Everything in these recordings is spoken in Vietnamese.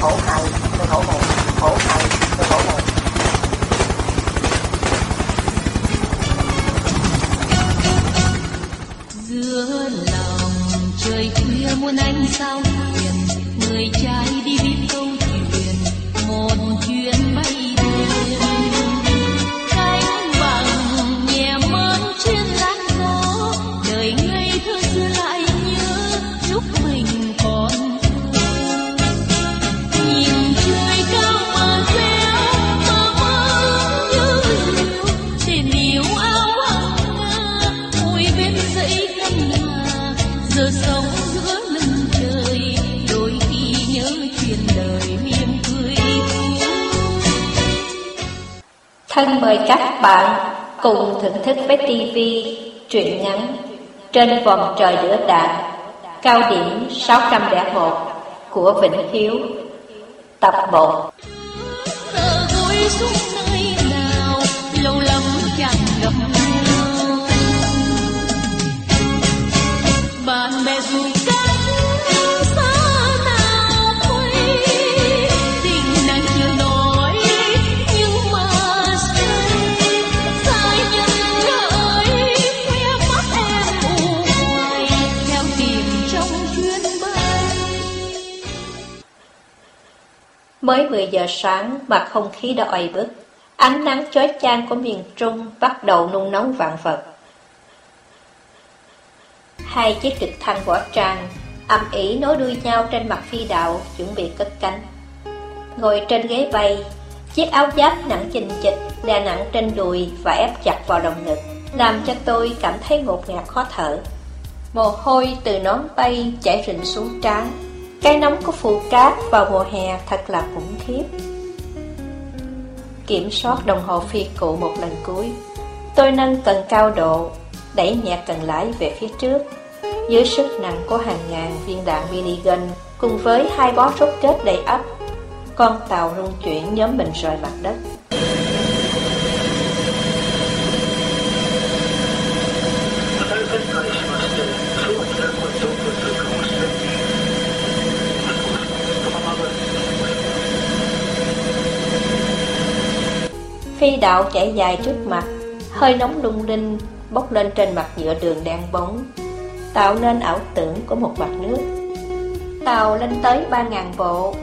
khổ hại tôi khổ một khổ hại tôi khổ một giữa lòng trời khuya muôn ánh sao Thân mời các bạn cùng thưởng thức với TV truyện ngắn Trên vòng trời lửa đạn, Cao điểm 601 của Vĩnh Hiếu, Tập 1 Mới 10 giờ sáng mà không khí đã oi bức, ánh nắng chói chang của miền Trung bắt đầu nung nóng vạn vật. Hai chiếc trực thăng võ trang âm ỉ nối đuôi nhau trên mặt phi đạo chuẩn bị cất cánh. Ngồi trên ghế bay, chiếc áo giáp nặng chình chịch đè nặng trên đùi và ép chặt vào đồng ngực, làm cho tôi cảm thấy ngột ngạt khó thở. Mồ hôi từ nón bay chảy rịn xuống trán, cái nóng của phù cát vào mùa hè thật là khủng khiếp. Kiểm soát đồng hồ phi cụ một lần cuối, Tôi nâng cần cao độ, Đẩy nhẹ cần lái về phía trước. Dưới sức nặng của hàng ngàn viên đạn minigun Cùng với hai bó rốt kết đầy ấp Con tàu rung chuyển nhóm mình rời mặt đất. Phi đạo chạy dài trước mặt, Hơi nóng lung linh Bốc lên trên mặt nhựa đường đen bóng, Tạo nên ảo tưởng của một mặt nước. Tàu lên tới 3.000 bộ,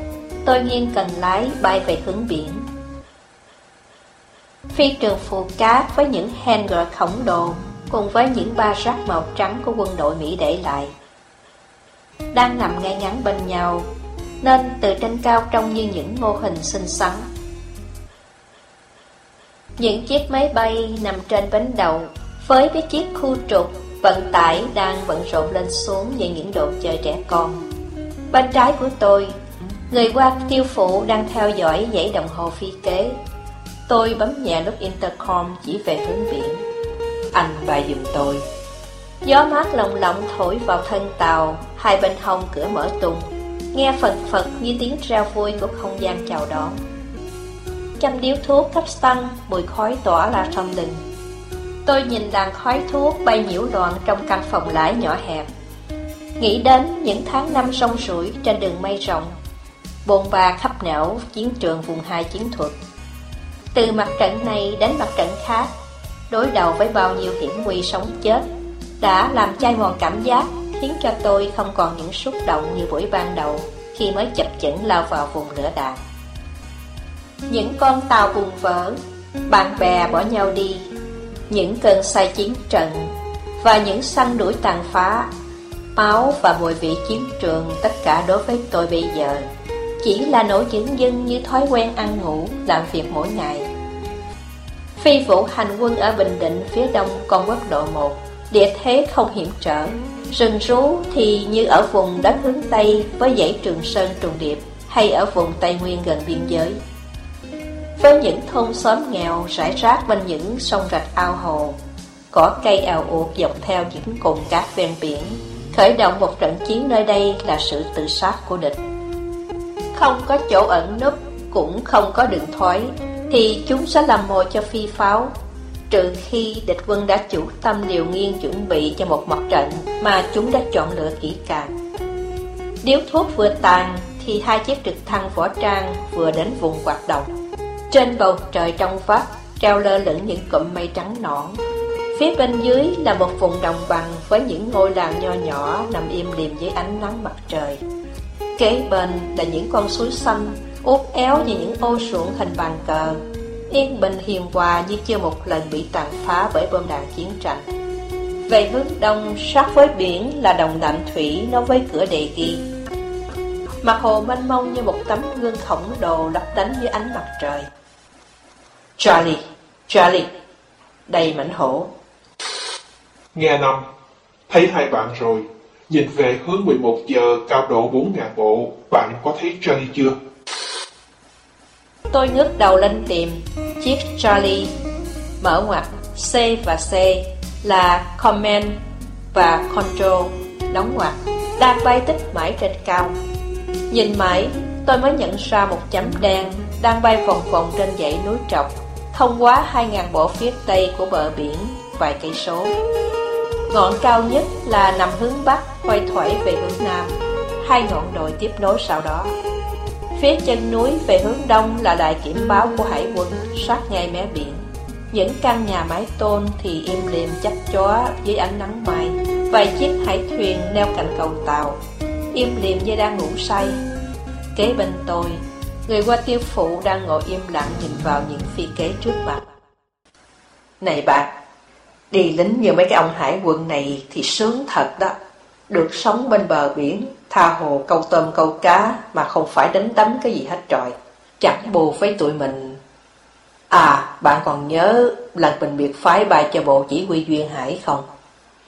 Tôi nghiêng cần lái bay về hướng biển. Phi trường phù cát với những hangar khổng lồ Cùng với những ba rác màu trắng của quân đội Mỹ để lại. Đang nằm ngay ngắn bên nhau, Nên từ trên cao trông như những mô hình xinh xắn những chiếc máy bay nằm trên bánh đậu Với cái chiếc khu trục Vận tải đang bận rộn lên xuống Như những đồ chơi trẻ con. Bên trái của tôi Người qua tiêu phụ đang theo dõi dãy đồng hồ phi kế. Tôi bấm nhẹ nút intercom chỉ về hướng biển. Anh bài dùm tôi. Gió mát lồng lộng thổi vào thân tàu Hai bên hông cửa mở tung Nghe phật phật như tiếng reo vui của không gian chào đón chăm điếu thuốc thấp xăng, mùi khói tỏa ra trong đình. Tôi nhìn đàn khói thuốc bay nhiễu loạn trong căn phòng lãi nhỏ hẹp. Nghĩ đến những tháng năm sông sủi trên đường mây rộng, bồn bà khắp nẻo chiến trường vùng hai chiến thuật. Từ mặt trận này đến mặt trận khác, đối đầu với bao nhiêu hiểm nguy sống chết, đã làm chai mòn cảm giác, khiến cho tôi không còn những xúc động như buổi ban đầu khi mới chập chững lao vào vùng lửa đạn. Những con tàu bùng vỡ, Bạn bè bỏ nhau đi. Những cơn say chiến trận Và những săn đuổi tàn phá, Máu và mùi vị chiến trường Tất cả đối với tôi bây giờ Chỉ là nỗi chứng dân như thói quen ăn ngủ, Làm việc mỗi ngày. Phi vụ hành quân ở Bình Định Phía đông con quốc lộ 1 Địa thế không hiểm trở. Rừng rú thì như ở vùng đất hướng Tây Với dãy Trường Sơn trùng điệp Hay ở vùng Tây Nguyên gần biên giới với những thôn xóm nghèo rải rác bên những sông rạch ao hồ, cỏ cây ào uột dọc theo những cồn cát ven biển. Khởi động một trận chiến nơi đây là sự tự sát của địch. Không có chỗ ẩn núp, cũng không có đường thoái, thì chúng sẽ làm mồi cho phi pháo. Trừ khi địch quân đã chủ tâm liều nghiêng chuẩn bị cho một mặt trận mà chúng đã chọn lựa kỹ càng. Điếu thuốc vừa tàn thì hai chiếc trực thăng võ trang vừa đến vùng hoạt động. Trên bầu trời trong vắt treo lơ lửng những cụm mây trắng nõn. Phía bên dưới là một vùng đồng bằng với những ngôi làng nho nhỏ nằm im lìm dưới ánh nắng mặt trời. Kế bên là những con suối xanh út éo như những ô ruộng hình bàn cờ yên bình hiền hòa như chưa một lần bị tàn phá bởi bom đạn chiến tranh. Về hướng đông, sát với biển là đồng đạm thủy nối với cửa đề ghi. Mặt hồ mênh mông như một tấm gương khổng lồ lấp đánh dưới ánh mặt trời. Charlie, Charlie, đầy mảnh hổ. Nghe năm, thấy hai bạn rồi. Nhìn về hướng 11 giờ cao độ 4.000 bộ, bạn có thấy Charlie chưa? Tôi ngước đầu lên tìm chiếc Charlie mở ngoặt C và C là Command và Control đóng ngoặt đang bay tích mãi trên cao. Nhìn mãi, tôi mới nhận ra một chấm đen đang bay vòng vòng trên dãy núi trọc thông qua 2.000 bộ phía tây của bờ biển vài cây số. Ngọn cao nhất là nằm hướng bắc quay thoải về hướng nam, hai ngọn đồi tiếp nối sau đó. Phía chân núi về hướng đông là đài kiểm báo của hải quân sát ngay mé biển. Những căn nhà mái tôn thì im lìm chắc chó dưới ánh nắng mai. Vài chiếc hải thuyền neo cạnh cầu tàu, im lìm như đang ngủ say. Kế bên tôi, người qua tiêu phụ đang ngồi im lặng nhìn vào những phi kế trước mặt. Này bạn, đi lính như mấy cái ông hải quân này thì sướng thật đó. Được sống bên bờ biển Tha hồ câu tôm câu cá mà không phải đánh đấm cái gì hết trọi. Chẳng bù với tụi mình. À, bạn còn nhớ lần mình biệt phái bài cho bộ chỉ huy Duyên Hải không?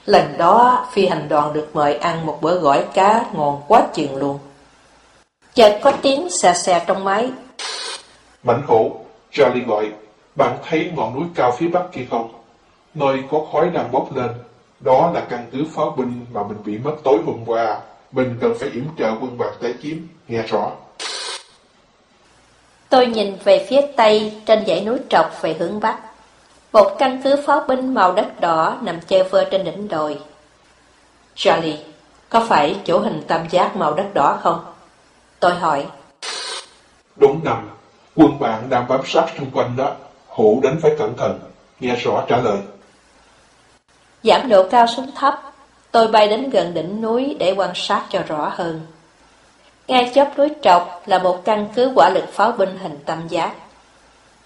Lần đó phi hành đoàn được mời ăn một bữa gỏi cá ngon quá chừng luôn. Chợt có tiếng xè xè trong máy. Mảnh hổ, Charlie gọi, bạn thấy ngọn núi cao phía bắc kia không? Nơi có khói đang bốc lên, đó là căn cứ pháo binh mà mình bị mất tối hôm qua. Mình cần phải yểm trợ quân bạc tới chiếm, nghe rõ. Tôi nhìn về phía tây trên dãy núi trọc về hướng bắc. Một căn cứ pháo binh màu đất đỏ nằm chơi vơ trên đỉnh đồi. Charlie, có phải chỗ hình tam giác màu đất đỏ không? Tôi hỏi. Đúng nằm, quân bạn đang bám sát xung quanh đó. Hổ đánh phải cẩn thận, nghe rõ trả lời. Giảm độ cao xuống thấp, Tôi bay đến gần đỉnh núi để quan sát cho rõ hơn. Ngay chóp núi trọc là một căn cứ quả lực pháo binh hình tam giác.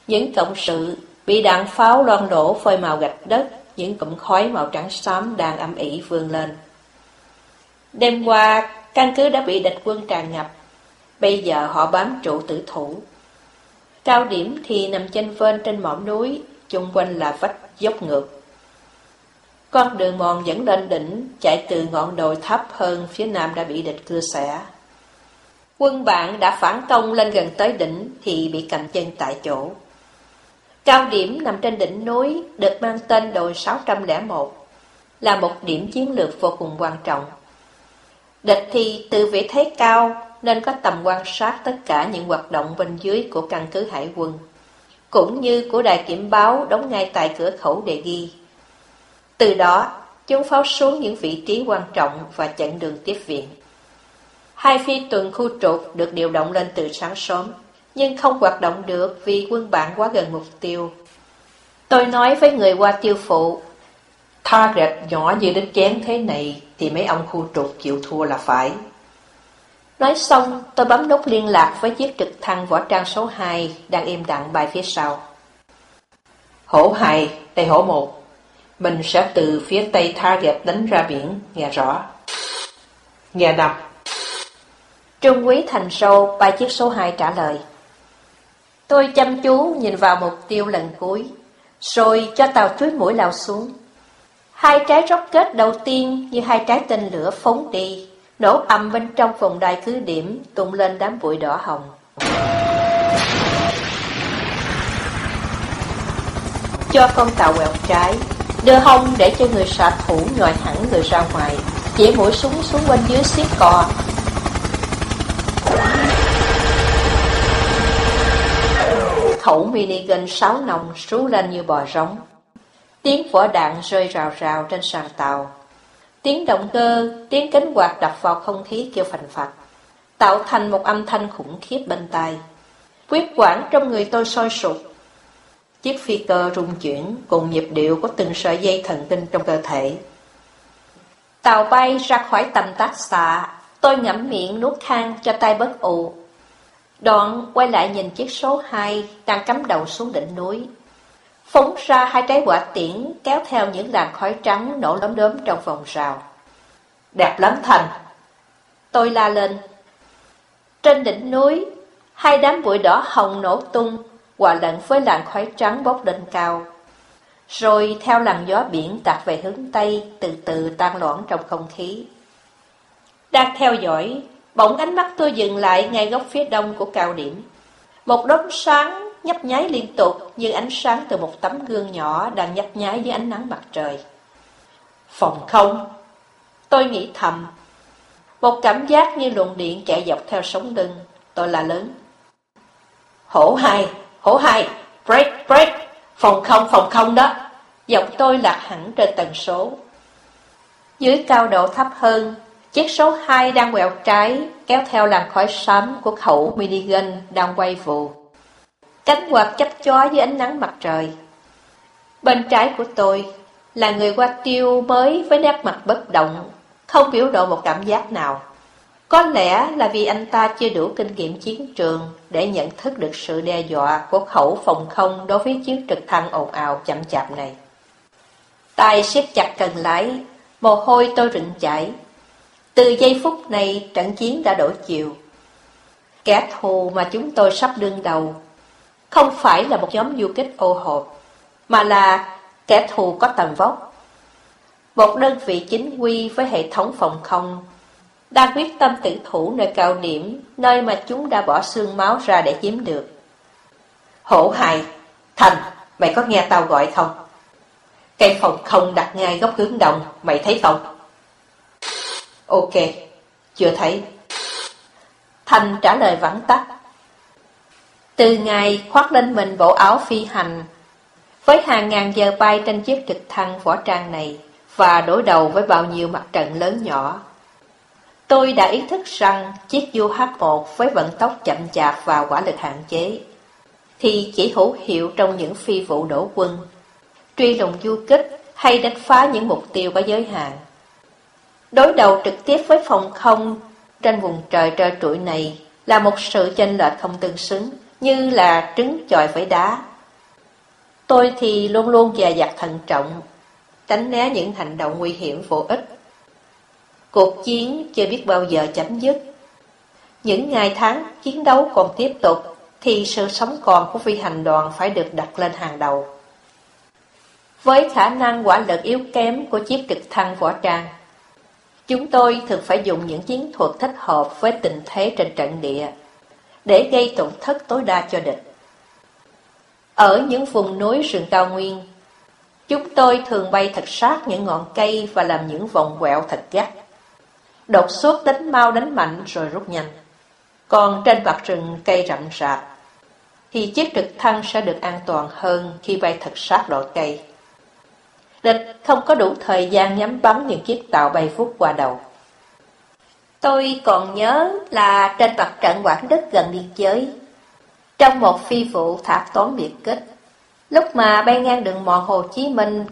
Những cộng sự bị đạn pháo loan đổ phơi màu gạch đất, những cụm khói màu trắng xám đang âm ỉ vươn lên. Đêm qua, căn cứ đã bị địch quân tràn ngập. Bây giờ họ bám trụ tử thủ. Cao điểm thì nằm trên vên trên mỏm núi, chung quanh là vách dốc ngược. Con đường mòn dẫn lên đỉnh, chạy từ ngọn đồi thấp hơn phía nam đã bị địch cưa xẻ. Quân bạn đã phản công lên gần tới đỉnh thì bị cạnh chân tại chỗ. Cao điểm nằm trên đỉnh núi được mang tên đồi 601, là một điểm chiến lược vô cùng quan trọng. Địch thì từ vị thế cao nên có tầm quan sát tất cả những hoạt động bên dưới của căn cứ hải quân, cũng như của đài kiểm báo đóng ngay tại cửa khẩu đề ghi. Từ đó, chúng pháo xuống những vị trí quan trọng và chặn đường tiếp viện. Hai phi tuần khu trục được điều động lên từ sáng sớm, nhưng không hoạt động được vì quân bạn quá gần mục tiêu. Tôi nói với người qua tiêu phụ, target nhỏ như đến chén thế này thì mấy ông khu trục chịu thua là phải. Nói xong, tôi bấm nút liên lạc với chiếc trực thăng võ trang số 2 đang im lặng bài phía sau. Hổ 2, đây hổ 1. Mình sẽ từ phía tây target đánh ra biển, nghe rõ. Nghe nằm. Trung quý Thành Sâu, ba chiếc số 2 trả lời. Tôi chăm chú nhìn vào mục tiêu lần cuối, rồi cho tàu chuối mũi lao xuống. Hai trái rocket đầu tiên như hai trái tên lửa phóng đi, nổ ầm bên trong phòng đài cứ điểm, tung lên đám bụi đỏ hồng. Cho con tàu quẹo trái, Đưa hông để cho người xạ thủ nhòi hẳn người ra ngoài Chỉ mũi súng xuống bên dưới xiết cò Khẩu minigun sáu nòng rú lên như bò rống. Tiếng vỏ đạn rơi rào rào trên sàn tàu. Tiếng động cơ, tiếng cánh quạt đập vào không khí kêu phành phạch tạo thành một âm thanh khủng khiếp bên tai. Quyết quản trong người tôi sôi sụp. Chiếc phi cơ rung chuyển cùng nhịp điệu của từng sợi dây thần kinh trong cơ thể. Tàu bay ra khỏi tầm tác xạ, tôi ngậm miệng nuốt khang cho tay bớt ụ. Đoạn quay lại nhìn chiếc số 2 đang cắm đầu xuống đỉnh núi. Phóng ra hai trái quả tiễn kéo theo những làn khói trắng nổ lấm đốm trong vòng rào. Đẹp lắm Thành! Tôi la lên. Trên đỉnh núi, hai đám bụi đỏ hồng nổ tung, hòa lẫn với làn khói trắng bốc lên cao. Rồi theo làn gió biển tạt về hướng Tây, từ từ tan loãng trong không khí. Đang theo dõi, bỗng ánh mắt tôi dừng lại ngay góc phía đông của cao điểm. Một đốm sáng nhấp nháy liên tục như ánh sáng từ một tấm gương nhỏ đang nhấp nháy dưới ánh nắng mặt trời. Phòng không, tôi nghĩ thầm. Một cảm giác như luồng điện chạy dọc theo sống lưng, tôi là lớn. Hổ hai, hổ hai, break, break, phòng không, phòng không đó. Giọng tôi lạc hẳn trên tần số. Dưới cao độ thấp hơn, chiếc số 2 đang quẹo trái, kéo theo làn khói xám của khẩu minigun đang quay vụ. Cánh quạt chấp chói dưới ánh nắng mặt trời. Bên trái của tôi là người qua tiêu mới với nét mặt bất động, không biểu lộ một cảm giác nào. Có lẽ là vì anh ta chưa đủ kinh nghiệm chiến trường để nhận thức được sự đe dọa của khẩu phòng không đối với chiếc trực thăng ồn ào chậm chạp này. Tay siết chặt cần lái, mồ hôi tôi rịnh chảy. Từ giây phút này trận chiến đã đổi chiều. Kẻ thù mà chúng tôi sắp đương đầu không phải là một nhóm du kích ô hộp, mà là kẻ thù có tầm vóc. Một đơn vị chính quy với hệ thống phòng không đang quyết tâm tử thủ nơi cao điểm, nơi mà chúng đã bỏ xương máu ra để chiếm được. Hổ hài, Thành, mày có nghe tao gọi không? Cây phòng không đặt ngay góc hướng đông, mày thấy không? Ok, chưa thấy. Thành trả lời vắng tắt. Từ ngày khoác lên mình bộ áo phi hành, với hàng ngàn giờ bay trên chiếc trực thăng võ trang này và đối đầu với bao nhiêu mặt trận lớn nhỏ, tôi đã ý thức rằng chiếc UH-1 với vận tốc chậm chạp và quả lực hạn chế, thì chỉ hữu hiệu trong những phi vụ đổ quân, truy lùng du kích hay đánh phá những mục tiêu có giới hạn. Đối đầu trực tiếp với phòng không trên vùng trời trơ trụi này là một sự chênh lệch không tương xứng như là trứng chọi phải đá. Tôi thì luôn luôn dè dặt thận trọng, tránh né những hành động nguy hiểm vô ích. Cuộc chiến chưa biết bao giờ chấm dứt. Những ngày tháng chiến đấu còn tiếp tục, thì sự sống còn của phi hành đoàn phải được đặt lên hàng đầu. Với khả năng quả lực yếu kém của chiếc trực thăng võ trang, chúng tôi thường phải dùng những chiến thuật thích hợp với tình thế trên trận địa để gây tổn thất tối đa cho địch. Ở những vùng núi rừng cao nguyên, chúng tôi thường bay thật sát những ngọn cây và làm những vòng quẹo thật gắt. Đột xuất đánh mau đánh mạnh rồi rút nhanh. Còn trên mặt rừng cây rậm rạp, thì chiếc trực thăng sẽ được an toàn hơn khi bay thật sát loại cây. Địch không có đủ thời gian nhắm bắn những chiếc tàu bay phút qua đầu. Tôi còn nhớ là trên mặt trận Quảng Đức gần biên giới, trong một phi vụ thả toán biệt kích, lúc mà bay ngang đường mòn Hồ Chí Minh,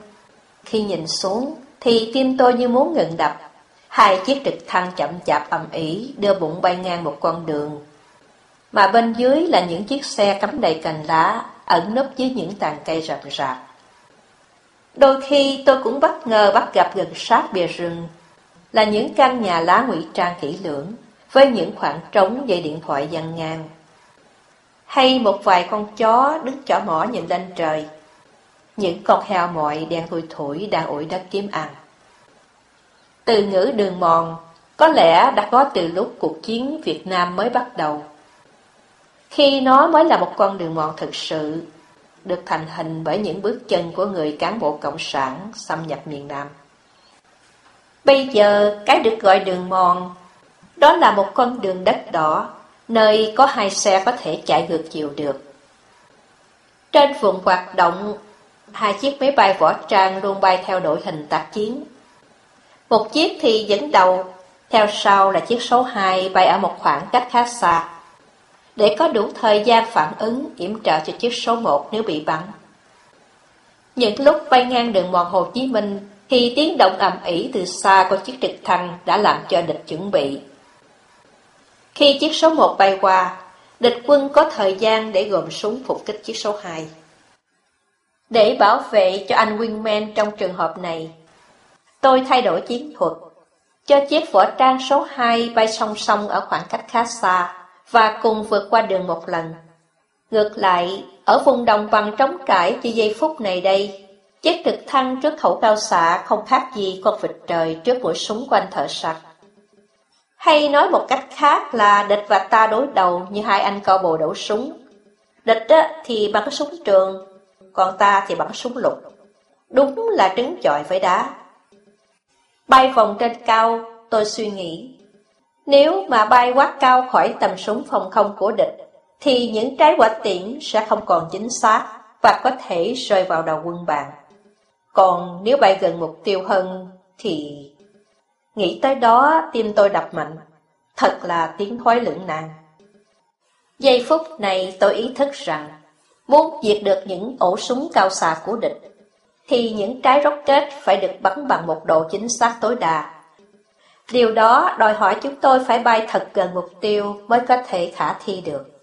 khi nhìn xuống thì tim tôi như muốn ngừng đập. Hai chiếc trực thăng chậm chạp ầm ĩ đưa bụng bay ngang một con đường, mà bên dưới là những chiếc xe cắm đầy cành lá, ẩn núp dưới những tàn cây rậm rạp. Đôi khi tôi cũng bất ngờ bắt gặp gần sát bìa rừng là những căn nhà lá ngụy trang kỹ lưỡng, với những khoảng trống dây điện thoại dằn ngang. Hay một vài con chó đứng chỏ mỏ nhìn lên trời. Những con heo mọi đen thui thủi đang ủi đất kiếm ăn. Từ ngữ đường mòn có lẽ đã có từ lúc cuộc chiến Việt Nam mới bắt đầu. Khi nó mới là một con đường mòn thực sự, được thành hình bởi những bước chân của người cán bộ cộng sản xâm nhập miền Nam. Bây giờ cái được gọi đường mòn, đó là một con đường đất đỏ, nơi có hai xe có thể chạy ngược chiều được. Trên vùng hoạt động, hai chiếc máy bay võ trang luôn bay theo đội hình tác chiến. Một chiếc thì dẫn đầu, Theo sau là chiếc số 2 bay ở một khoảng cách khá xa. Để có đủ thời gian phản ứng yểm trợ cho chiếc số 1 nếu bị bắn. Những lúc bay ngang đường mòn Hồ Chí Minh thì tiếng động ầm ĩ từ xa của chiếc trực thăng đã làm cho địch chuẩn bị. Khi chiếc số 1 bay qua, địch quân có thời gian để gồm súng phục kích chiếc số 2. Để bảo vệ cho anh Wingman trong trường hợp này, tôi thay đổi chiến thuật, cho chiếc võ trang số 2 bay song song ở khoảng cách khá xa và cùng vượt qua đường một lần. Ngược lại, ở vùng đồng bằng trống trải như giây phút này đây, chiếc trực thăng trước khẩu cao xạ không khác gì con vịt trời trước mũi súng của anh thợ sặc. Hay nói một cách khác là địch và ta đối đầu như hai anh co bồ đấu súng. Địch thì bắn súng trường, còn ta thì bắn súng lục. Đúng là trứng chọi với đá. Bay vòng trên cao, tôi suy nghĩ. Nếu mà bay quá cao khỏi tầm súng phòng không của địch, thì những trái quả tiễn sẽ không còn chính xác và có thể rơi vào đầu quân bạn. Còn nếu bay gần mục tiêu hơn thì... Nghĩ tới đó tim tôi đập mạnh, thật là tiếng thoái lưỡng nan. Giây phút này tôi ý thức rằng, muốn diệt được những ổ súng cao xạ của địch, thì những trái rocket phải được bắn bằng một độ chính xác tối đa. Điều đó đòi hỏi chúng tôi phải bay thật gần mục tiêu mới có thể khả thi được.